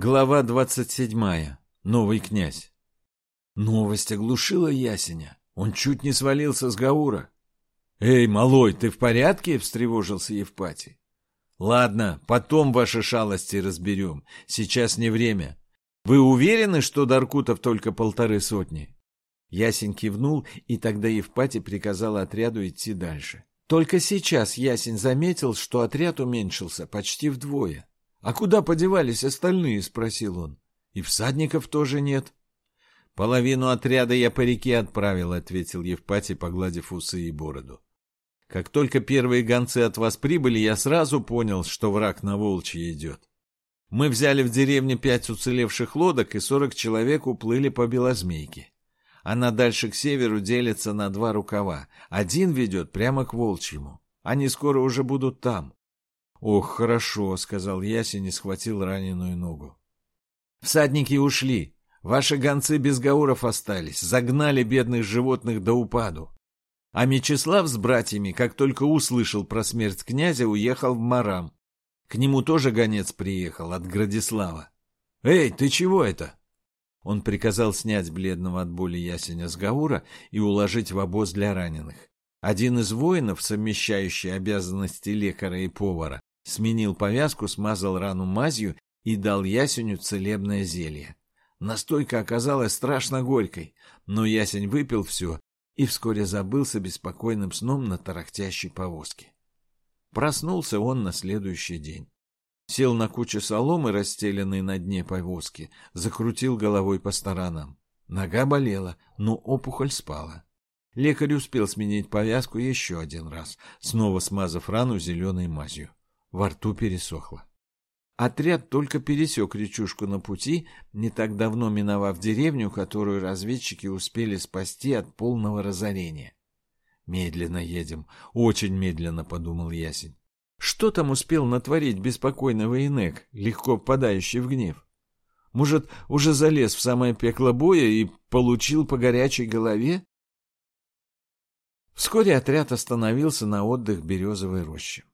Глава двадцать седьмая. Новый князь. Новость оглушила Ясеня. Он чуть не свалился с Гаура. «Эй, малой, ты в порядке?» — встревожился Евпатий. «Ладно, потом ваши шалости разберем. Сейчас не время. Вы уверены, что Даркутов только полторы сотни?» Ясень кивнул, и тогда Евпатий приказал отряду идти дальше. Только сейчас Ясень заметил, что отряд уменьшился почти вдвое. «А куда подевались остальные?» — спросил он. «И всадников тоже нет». «Половину отряда я по реке отправил», — ответил Евпатий, погладив усы и бороду. «Как только первые гонцы от вас прибыли, я сразу понял, что враг на Волчье идет. Мы взяли в деревне пять уцелевших лодок, и сорок человек уплыли по Белозмейке. Она дальше к северу делится на два рукава. Один ведет прямо к Волчьему. Они скоро уже будут там. «Ох, хорошо», — сказал Ясень и схватил раненую ногу. «Всадники ушли. Ваши гонцы без гауров остались, загнали бедных животных до упаду. А Мечислав с братьями, как только услышал про смерть князя, уехал в Марам. К нему тоже гонец приехал от Градислава. «Эй, ты чего это?» Он приказал снять бледного от боли ясеня с Гаура и уложить в обоз для раненых. Один из воинов, совмещающий обязанности лекаря и повара, сменил повязку, смазал рану мазью и дал ясеню целебное зелье. Настойка оказалась страшно горькой, но ясень выпил все и вскоре забылся беспокойным сном на тарахтящей повозке. Проснулся он на следующий день. Сел на кучу соломы, расстеленной на дне повозки, закрутил головой по сторонам. Нога болела, но опухоль спала. Лекарь успел сменить повязку еще один раз, снова смазав рану зеленой мазью. Во рту пересохло. Отряд только пересек речушку на пути, не так давно миновав деревню, которую разведчики успели спасти от полного разорения. «Медленно едем, очень медленно», — подумал Ясень. «Что там успел натворить беспокойного Инек, легко впадающий в гнев? Может, уже залез в самое пекло боя и получил по горячей голове?» Вскоре отряд остановился на отдых березовой роще.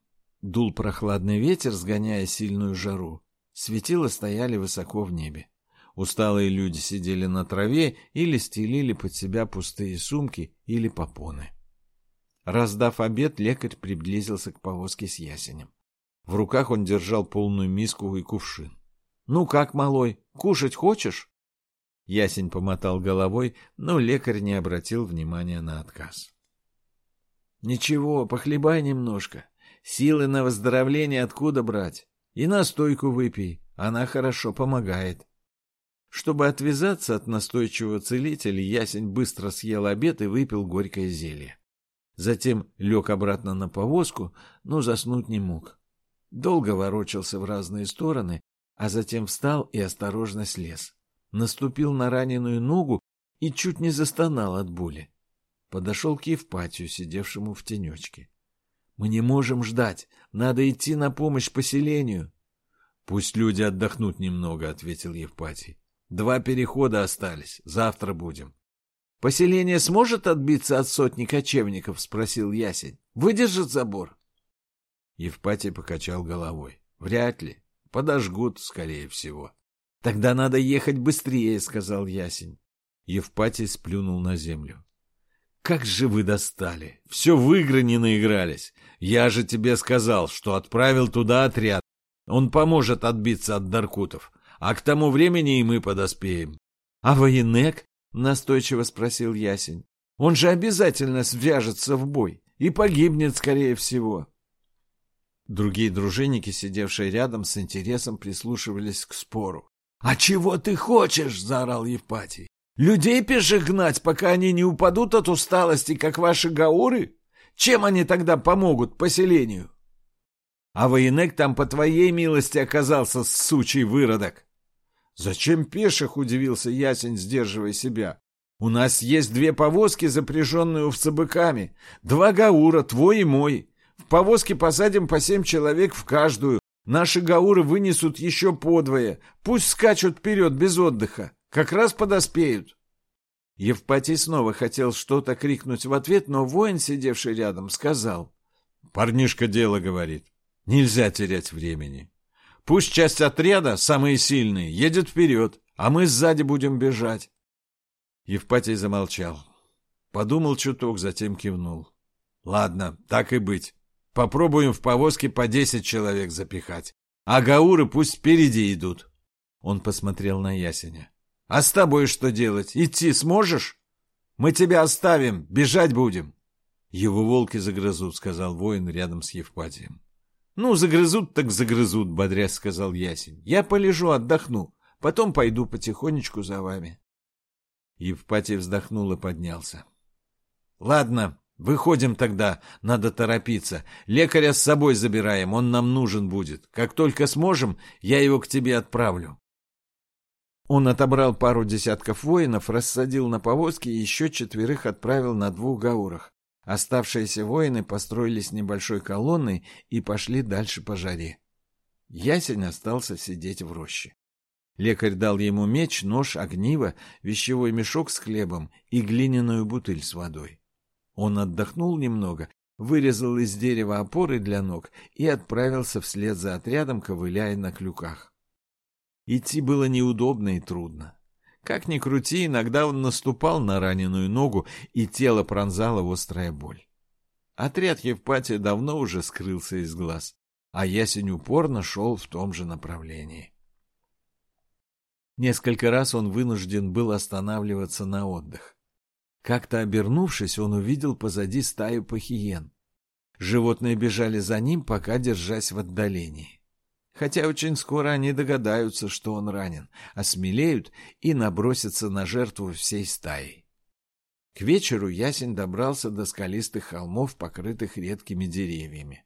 Дул прохладный ветер, сгоняя сильную жару. Светила стояли высоко в небе. Усталые люди сидели на траве или стелили под себя пустые сумки или попоны. Раздав обед, лекарь приблизился к повозке с ясенем. В руках он держал полную миску и кувшин. — Ну как, малой, кушать хочешь? Ясень помотал головой, но лекарь не обратил внимания на отказ. — Ничего, похлебай немножко. Силы на выздоровление откуда брать? И настойку выпей, она хорошо помогает. Чтобы отвязаться от настойчивого целителя, Ясень быстро съел обед и выпил горькое зелье. Затем лег обратно на повозку, но заснуть не мог. Долго ворочался в разные стороны, а затем встал и осторожно слез. Наступил на раненую ногу и чуть не застонал от боли. Подошел к Евпатию, сидевшему в тенечке. — Мы не можем ждать, надо идти на помощь поселению. — Пусть люди отдохнут немного, — ответил Евпатий. — Два перехода остались, завтра будем. Поселение сможет отбиться от сотни кочевников? — спросил Ясень. — Выдержит забор? Евпатий покачал головой. — Вряд ли. Подожгут, скорее всего. — Тогда надо ехать быстрее, — сказал Ясень. Евпатий сплюнул на землю. — Как же вы достали! Все в игры не наигрались. Я же тебе сказал, что отправил туда отряд. Он поможет отбиться от Даркутов. А к тому времени и мы подоспеем. — А военек? Настойчиво спросил Ясень. Он же обязательно свяжется в бой и погибнет, скорее всего. Другие дружинники, сидевшие рядом, с интересом прислушивались к спору. — А чего ты хочешь? — заорал Евпатий. — Людей пеших гнать, пока они не упадут от усталости, как ваши гауры? Чем они тогда помогут поселению? А военек там по твоей милости оказался, сучий выродок. «Зачем пеших?» — удивился Ясень, сдерживая себя. «У нас есть две повозки, запряженные овцебыками. Два гаура, твой и мой. В повозке посадим по семь человек в каждую. Наши гауры вынесут еще подвое. Пусть скачут вперед без отдыха. Как раз подоспеют». Евпатий снова хотел что-то крикнуть в ответ, но воин, сидевший рядом, сказал. «Парнишка дело говорит. Нельзя терять времени. Пусть часть отряда, самые сильные, едет вперед, а мы сзади будем бежать. Евпатий замолчал. Подумал чуток, затем кивнул. Ладно, так и быть. Попробуем в повозке по десять человек запихать. А гауры пусть впереди идут. Он посмотрел на Ясеня. А с тобой что делать? Идти сможешь? Мы тебя оставим, бежать будем. Его волки загрызут, сказал воин рядом с Евпатием. Ну, загрызут так загрызут, бодрясь сказал Ясень. Я полежу, отдохну, потом пойду потихонечку за вами. Евпатий вздохнул и поднялся. Ладно, выходим тогда, надо торопиться. Лекаря с собой забираем, он нам нужен будет. Как только сможем, я его к тебе отправлю. Он отобрал пару десятков воинов, рассадил на повозке и еще четверых отправил на двух гаурах. Оставшиеся воины построились небольшой колонной и пошли дальше по жаре. Ясень остался сидеть в роще. Лекарь дал ему меч, нож, огниво, вещевой мешок с хлебом и глиняную бутыль с водой. Он отдохнул немного, вырезал из дерева опоры для ног и отправился вслед за отрядом, ковыляя на клюках. Идти было неудобно и трудно. Как ни крути, иногда он наступал на раненую ногу, и тело пронзала острая боль. Отряд Евпатия давно уже скрылся из глаз, а ясень упорно шел в том же направлении. Несколько раз он вынужден был останавливаться на отдых. Как-то обернувшись, он увидел позади стаю пахиен. Животные бежали за ним, пока держась в отдалении. Хотя очень скоро они догадаются, что он ранен, осмелеют и набросятся на жертву всей стаей. К вечеру ясень добрался до скалистых холмов, покрытых редкими деревьями.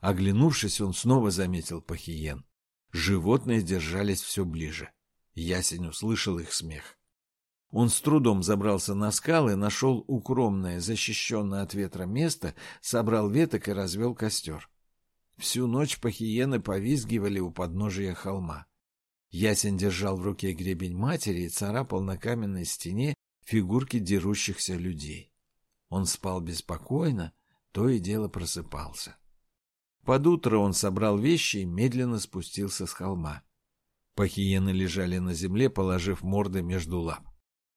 Оглянувшись, он снова заметил пахиен. Животные держались все ближе. Ясень услышал их смех. Он с трудом забрался на скалы, нашел укромное, защищенное от ветра место, собрал веток и развел костер. Всю ночь пахиены повизгивали у подножия холма. Ясень держал в руке гребень матери и царапал на каменной стене фигурки дерущихся людей. Он спал беспокойно, то и дело просыпался. Под утро он собрал вещи и медленно спустился с холма. Пахиены лежали на земле, положив морды между лап.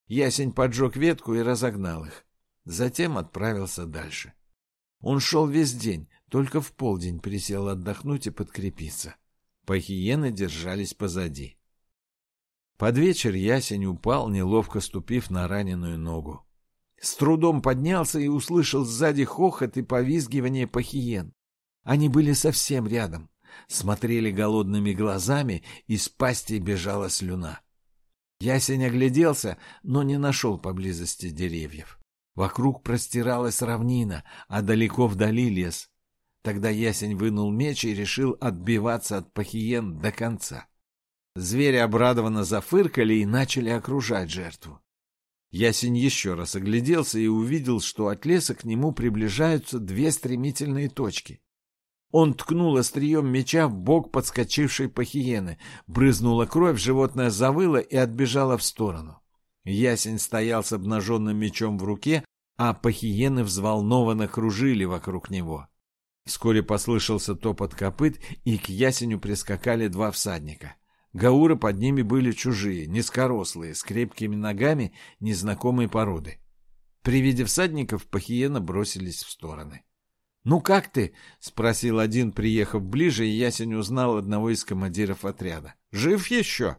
Ясень поджег ветку и разогнал их. Затем отправился дальше. Он шел весь день, только в полдень присел отдохнуть и подкрепиться. Пахиены держались позади. Под вечер ясень упал, неловко ступив на раненую ногу. С трудом поднялся и услышал сзади хохот и повизгивание пахиен. Они были совсем рядом смотрели голодными глазами, из пасти бежала слюна. Ясень огляделся, но не нашел поблизости деревьев. Вокруг простиралась равнина, а далеко вдали лес. Тогда ясень вынул меч и решил отбиваться от пахиен до конца. Звери обрадованно зафыркали и начали окружать жертву. Ясень еще раз огляделся и увидел, что от леса к нему приближаются две стремительные точки. Он ткнул острием меча в бок подскочившей пахиены. Брызнула кровь, животное завыло и отбежало в сторону. Ясень стоял с обнаженным мечом в руке, а пахиены взволнованно кружили вокруг него. Вскоре послышался топот копыт, и к ясеню прискакали два всадника. Гауры под ними были чужие, низкорослые, с крепкими ногами незнакомой породы. При виде всадников пахиена бросились в стороны. «Ну как ты?» — спросил один, приехав ближе, и Ясень узнал одного из командиров отряда. «Жив еще?»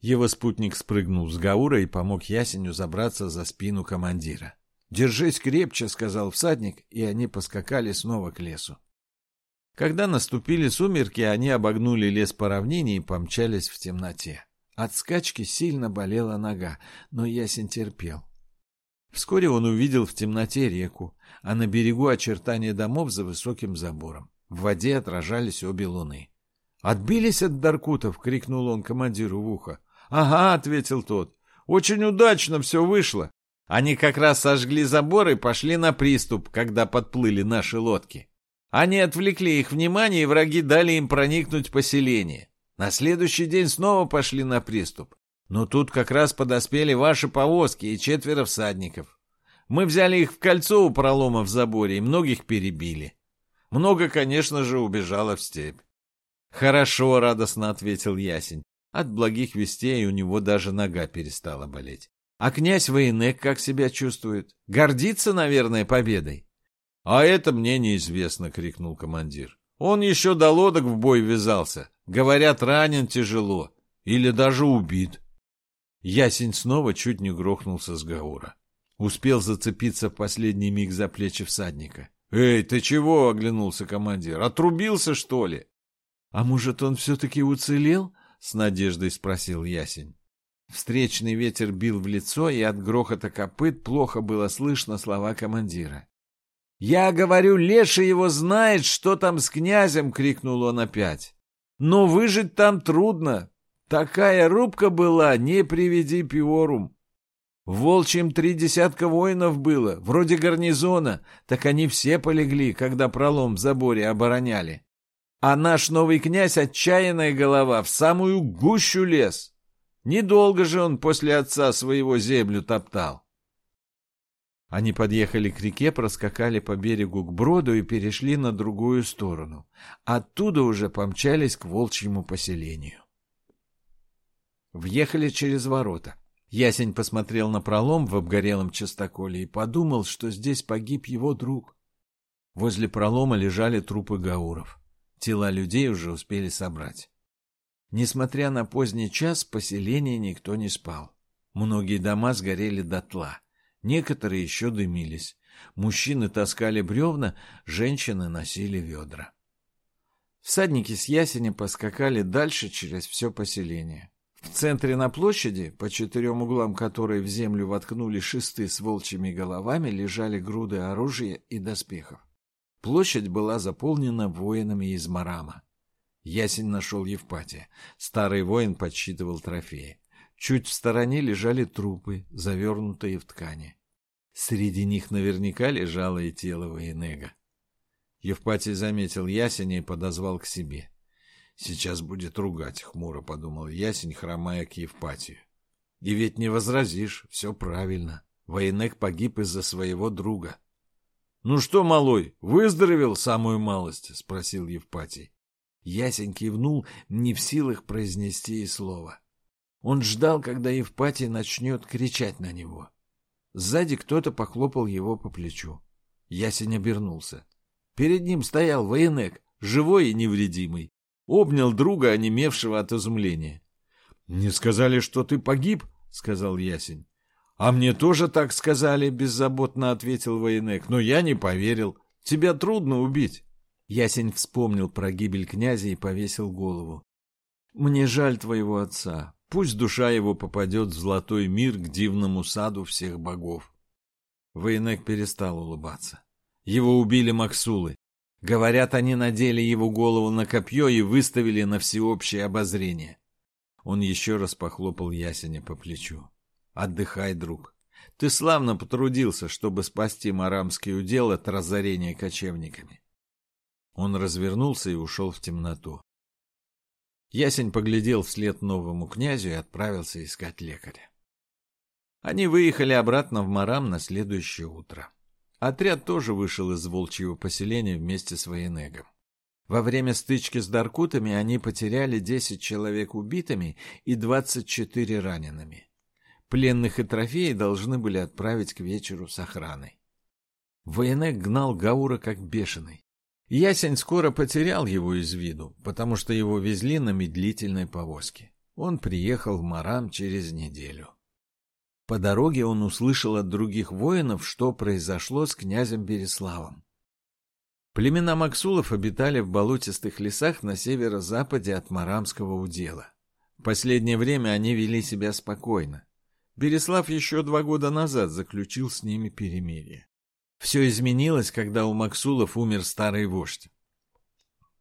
Его спутник спрыгнул с Гаура и помог Ясеню забраться за спину командира. «Держись крепче», — сказал всадник, и они поскакали снова к лесу. Когда наступили сумерки, они обогнули лес по равнине и помчались в темноте. От скачки сильно болела нога, но Ясень терпел. Вскоре он увидел в темноте реку, а на берегу очертания домов за высоким забором. В воде отражались обе луны. «Отбились от Даркутов!» — крикнул он командиру в ухо. «Ага», — ответил тот. «Очень удачно все вышло. Они как раз сожгли забор и пошли на приступ, когда подплыли наши лодки. Они отвлекли их внимание, и враги дали им проникнуть в поселение. На следующий день снова пошли на приступ. Но тут как раз подоспели ваши повозки и четверо всадников. Мы взяли их в кольцо у пролома в заборе и многих перебили. Много, конечно же, убежало в степь. «Хорошо», — радостно ответил Ясень. От благих вестей у него даже нога перестала болеть. «А князь Военек как себя чувствует? Гордится, наверное, победой?» «А это мне неизвестно», — крикнул командир. «Он еще до лодок в бой ввязался. Говорят, ранен тяжело. Или даже убит». Ясень снова чуть не грохнулся с Гаура. Успел зацепиться в последний миг за плечи всадника. «Эй, ты чего?» — оглянулся командир. «Отрубился, что ли?» «А может, он все-таки уцелел?» — с надеждой спросил Ясень. Встречный ветер бил в лицо, и от грохота копыт плохо было слышно слова командира. «Я говорю, Леша его знает, что там с князем!» — крикнул он опять. «Но выжить там трудно. Такая рубка была, не приведи пиорум. В три десятка воинов было, вроде гарнизона, так они все полегли, когда пролом в заборе обороняли. А наш новый князь, отчаянная голова, в самую гущу лез. Недолго же он после отца своего землю топтал. Они подъехали к реке, проскакали по берегу к броду и перешли на другую сторону. Оттуда уже помчались к волчьему поселению. Въехали через ворота. Ясень посмотрел на пролом в обгорелом частоколе и подумал, что здесь погиб его друг. Возле пролома лежали трупы гауров. Тела людей уже успели собрать. Несмотря на поздний час, в поселении никто не спал. Многие дома сгорели дотла. Некоторые еще дымились. Мужчины таскали бревна, женщины носили ведра. Всадники с ясеня поскакали дальше через все поселение. В центре на площади, по четырем углам которой в землю воткнули шесты с волчьими головами, лежали груды оружия и доспехов. Площадь была заполнена воинами из Марама. Ясень нашел Евпатия. Старый воин подсчитывал трофеи. Чуть в стороне лежали трупы, завернутые в ткани. Среди них наверняка лежало и тело Военега. Евпатий заметил ясеня и подозвал к себе. «Сейчас будет ругать», — хмуро подумал ясень, хромая к Евпатию. «И ведь не возразишь, все правильно. Военег погиб из-за своего друга. «Ну что, малой, выздоровел самую малость?» — спросил Евпатий. Ясень кивнул, не в силах произнести и слова. Он ждал, когда Евпатий начнет кричать на него. Сзади кто-то похлопал его по плечу. Ясень обернулся. Перед ним стоял военек, живой и невредимый. Обнял друга, онемевшего от изумления. — Не сказали, что ты погиб? — сказал Ясень. «А мне тоже так сказали», — беззаботно ответил Военек, — «но я не поверил. Тебя трудно убить». Ясень вспомнил про гибель князя и повесил голову. «Мне жаль твоего отца. Пусть душа его попадет в золотой мир к дивному саду всех богов». Военек перестал улыбаться. Его убили Максулы. Говорят, они надели его голову на копье и выставили на всеобщее обозрение. Он еще раз похлопал Ясеня по плечу. Отдыхай, друг. Ты славно потрудился, чтобы спасти марамский удел от разорения кочевниками. Он развернулся и ушел в темноту. Ясень поглядел вслед новому князю и отправился искать лекаря. Они выехали обратно в Марам на следующее утро. Отряд тоже вышел из волчьего поселения вместе с военегом. Во время стычки с даркутами они потеряли 10 человек убитыми и 24 ранеными. Пленных и трофеи должны были отправить к вечеру с охраной. Военек гнал Гаура как бешеный. Ясень скоро потерял его из виду, потому что его везли на медлительной повозке. Он приехал в Марам через неделю. По дороге он услышал от других воинов, что произошло с князем Береславом. Племена Максулов обитали в болотистых лесах на северо-западе от Марамского удела. В последнее время они вели себя спокойно. Береслав еще два года назад заключил с ними перемирие. Все изменилось, когда у Максулов умер старый вождь.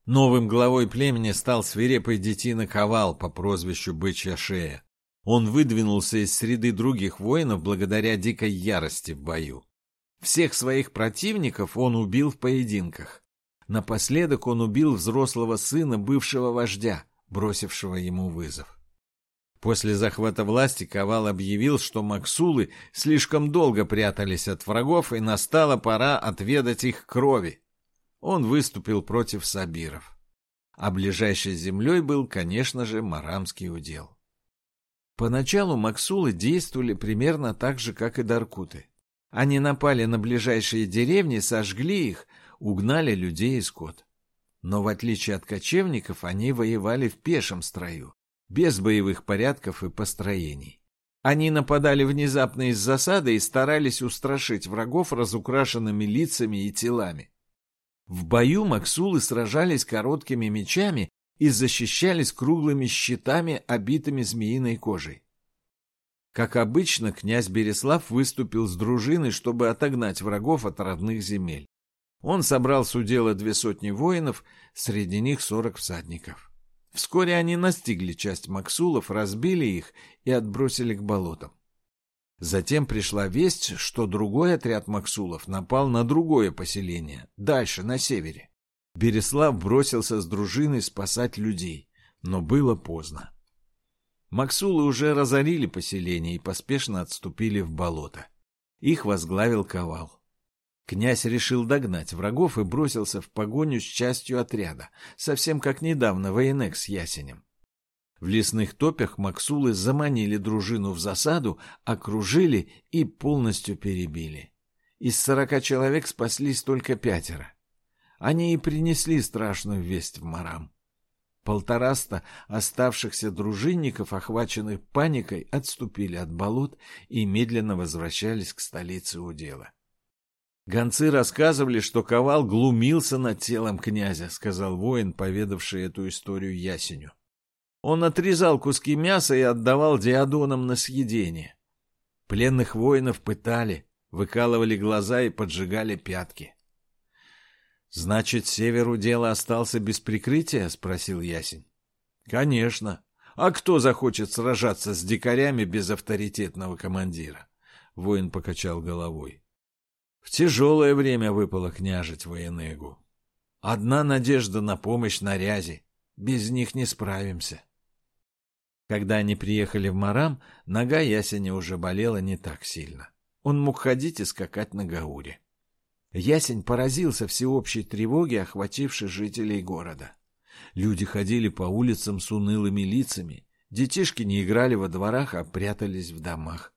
Новым главой племени стал свирепый детина Ковал по прозвищу Бычья Шея. Он выдвинулся из среды других воинов благодаря дикой ярости в бою. Всех своих противников он убил в поединках. Напоследок он убил взрослого сына бывшего вождя, бросившего ему вызов. После захвата власти Ковал объявил, что Максулы слишком долго прятались от врагов, и настала пора отведать их крови. Он выступил против сабиров. а ближайшей землей был, конечно же, Марамский удел. Поначалу Максулы действовали примерно так же, как и Даркуты. Они напали на ближайшие деревни, сожгли их, угнали людей и скот. Но в отличие от кочевников, они воевали в пешем строю, без боевых порядков и построений. Они нападали внезапно из засады и старались устрашить врагов разукрашенными лицами и телами. В бою Максулы сражались короткими мечами и защищались круглыми щитами, обитыми змеиной кожей. Как обычно, князь Береслав выступил с дружиной, чтобы отогнать врагов от родных земель. Он собрал с удела две сотни воинов, среди них сорок всадников. Вскоре они настигли часть Максулов, разбили их и отбросили к болотам. Затем пришла весть, что другой отряд Максулов напал на другое поселение, дальше, на севере. Береслав бросился с дружиной спасать людей, но было поздно. Максулы уже разорили поселение и поспешно отступили в болото. Их возглавил Ковал. Князь решил догнать врагов и бросился в погоню с частью отряда, совсем как недавно военек с ясенем. В лесных топях Максулы заманили дружину в засаду, окружили и полностью перебили. Из сорока человек спаслись только пятеро. Они и принесли страшную весть в Марам. Полтораста оставшихся дружинников, охваченных паникой, отступили от болот и медленно возвращались к столице удела. Гонцы рассказывали, что Ковал глумился над телом князя, сказал воин, поведавший эту историю Ясеню. Он отрезал куски мяса и отдавал диадонам на съедение. Пленных воинов пытали, выкалывали глаза и поджигали пятки. «Значит, северу дело остался без прикрытия?» — спросил Ясень. «Конечно. А кто захочет сражаться с дикарями без авторитетного командира?» Воин покачал головой. В тяжелое время выпало княжить военегу. Одна надежда на помощь на рязи. Без них не справимся. Когда они приехали в Марам, нога ясеня уже болела не так сильно. Он мог ходить и скакать на гауре. Ясень поразился всеобщей тревоге, охватившей жителей города. Люди ходили по улицам с унылыми лицами, детишки не играли во дворах, а прятались в домах.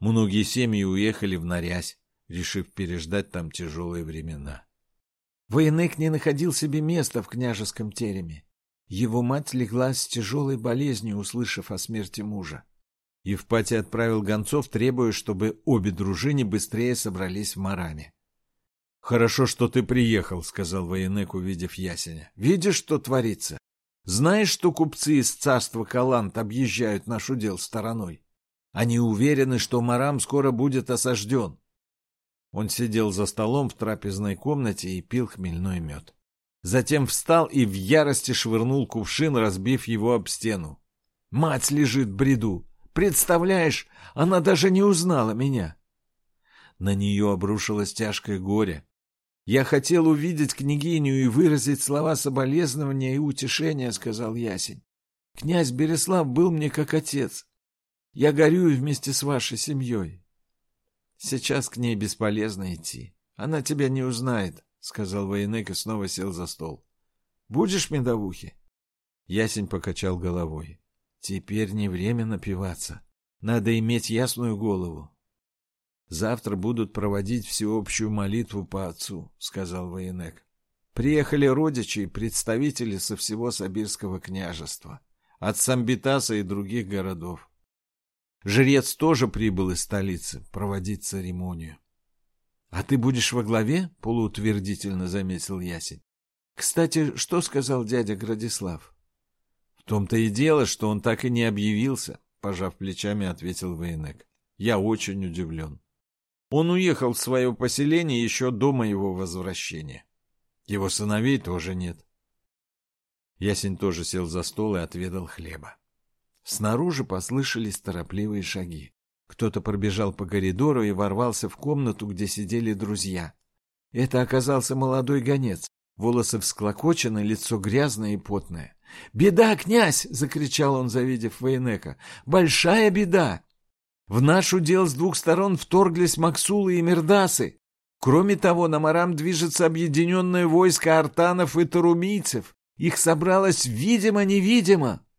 Многие семьи уехали в Нарязь решив переждать там тяжелые времена. Военек не находил себе места в княжеском тереме. Его мать легла с тяжелой болезнью, услышав о смерти мужа. Евпатий отправил гонцов, требуя, чтобы обе дружины быстрее собрались в Мараме. — Хорошо, что ты приехал, — сказал военек, увидев ясеня. — Видишь, что творится? Знаешь, что купцы из царства Калант объезжают наш удел стороной? Они уверены, что Марам скоро будет осажден. Он сидел за столом в трапезной комнате и пил хмельной мед. Затем встал и в ярости швырнул кувшин, разбив его об стену. «Мать лежит в бреду! Представляешь, она даже не узнала меня!» На нее обрушилось тяжкое горе. «Я хотел увидеть княгиню и выразить слова соболезнования и утешения», — сказал Ясень. «Князь Береслав был мне как отец. Я горюю вместе с вашей семьей. Сейчас к ней бесполезно идти. Она тебя не узнает, — сказал военек и снова сел за стол. — Будешь медовухи? Ясень покачал головой. — Теперь не время напиваться. Надо иметь ясную голову. — Завтра будут проводить всеобщую молитву по отцу, — сказал военек. Приехали родичи и представители со всего Сибирского княжества, от Самбитаса и других городов. Жрец тоже прибыл из столицы проводить церемонию. — А ты будешь во главе? — полуутвердительно заметил Ясень. — Кстати, что сказал дядя Градислав? — В том-то и дело, что он так и не объявился, — пожав плечами, ответил военек. — Я очень удивлен. Он уехал в свое поселение еще до моего возвращения. Его сыновей тоже нет. Ясень тоже сел за стол и отведал хлеба. Снаружи послышались торопливые шаги. Кто-то пробежал по коридору и ворвался в комнату, где сидели друзья. Это оказался молодой гонец. Волосы всклокочены, лицо грязное и потное. «Беда, князь!» — закричал он, завидев военека. «Большая беда! В наш удел с двух сторон вторглись Максулы и Мирдасы. Кроме того, на Марам движется объединенное войско артанов и тарумийцев. Их собралось видимо-невидимо. —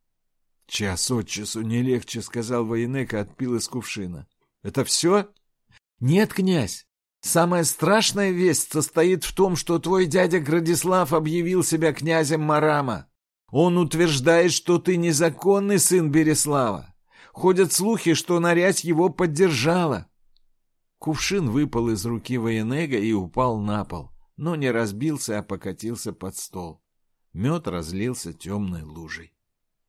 Час от часу не легче, — сказал военека, отпил из кувшина. — Это все? — Нет, князь. Самая страшная весть состоит в том, что твой дядя Градислав объявил себя князем Марама. Он утверждает, что ты незаконный сын Береслава. Ходят слухи, что Нарядь его поддержала. Кувшин выпал из руки военега и упал на пол, но не разбился, а покатился под стол. Мед разлился темной лужей.